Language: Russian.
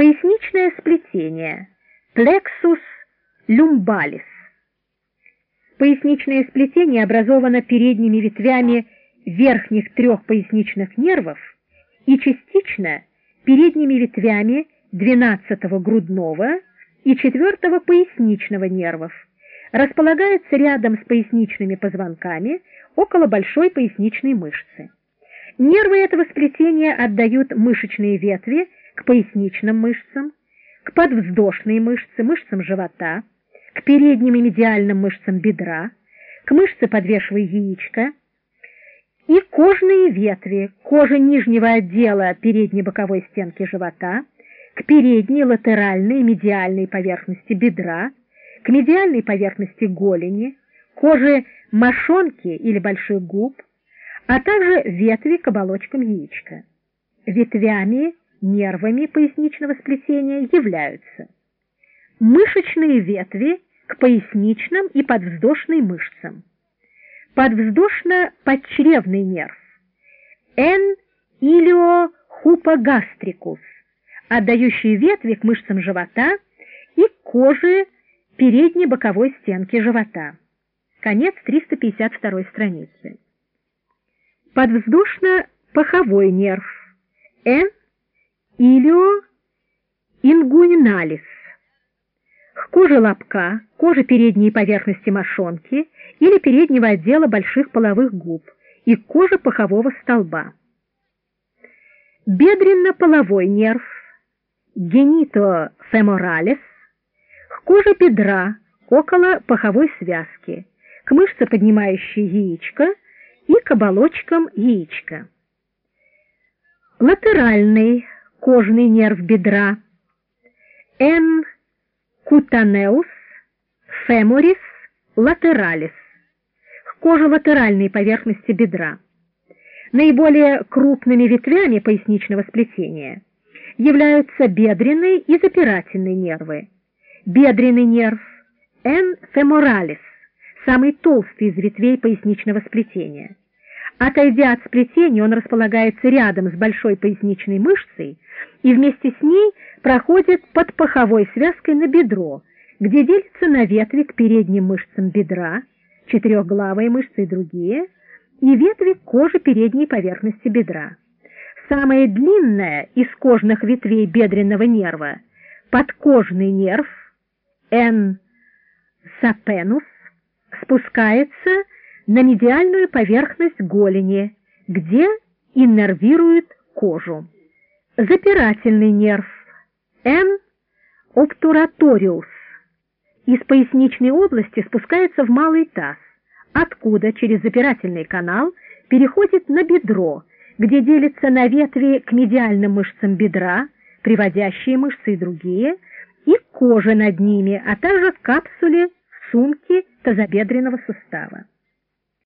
Поясничное сплетение. Plexus lumbalis. Поясничное сплетение образовано передними ветвями верхних трех поясничных нервов и частично передними ветвями 12-го грудного и 4-го поясничного нервов. Располагается рядом с поясничными позвонками около большой поясничной мышцы. Нервы этого сплетения отдают мышечные ветви к поясничным мышцам, к подвздошной мышце, мышцам живота, к передним и медиальным мышцам бедра, к мышце подвешивая яичко, и кожные ветви, кожа нижнего отдела передней боковой стенки живота, к передней, латеральной и медиальной поверхности бедра, к медиальной поверхности голени, коже мошонки или больших губ, а также ветви к оболочкам яичка. Ветвями нервами поясничного сплетения являются мышечные ветви к поясничным и подвздошной мышцам, подвздошно-подчревный нерв, N илиохупогастрикус, отдающий ветви к мышцам живота и к коже передней боковой стенки живота. Конец 352 страницы. Подвздошно-паховой нерв, N илио. К коже лобка, коже передней поверхности мошонки или переднего отдела больших половых губ и коже пахового столба. Бедренно-половой нерв, генитофеморалис, к коже бедра, около паховой связки, к мышце, поднимающей яичко, и к оболочкам яичка. Латеральный кожный нерв бедра, N. cutaneus femoris lateralis, кожа латеральной поверхности бедра. Наиболее крупными ветвями поясничного сплетения являются бедренные и запирательные нервы. Бедренный нерв N. femoralis, самый толстый из ветвей поясничного сплетения. Отойдя от сплетения, он располагается рядом с большой поясничной мышцей и вместе с ней проходит под паховой связкой на бедро, где делится на ветви к передним мышцам бедра, четырехглавые мышцы и другие, и ветви к коже передней поверхности бедра. Самая длинная из кожных ветвей бедренного нерва – подкожный нерв, N. сапенус, спускается на медиальную поверхность голени, где иннервирует кожу. Запирательный нерв N. obturatorius из поясничной области спускается в малый таз, откуда через запирательный канал переходит на бедро, где делится на ветви к медиальным мышцам бедра, приводящие мышцы и другие, и кожа над ними, а также капсуле сумки тазобедренного сустава.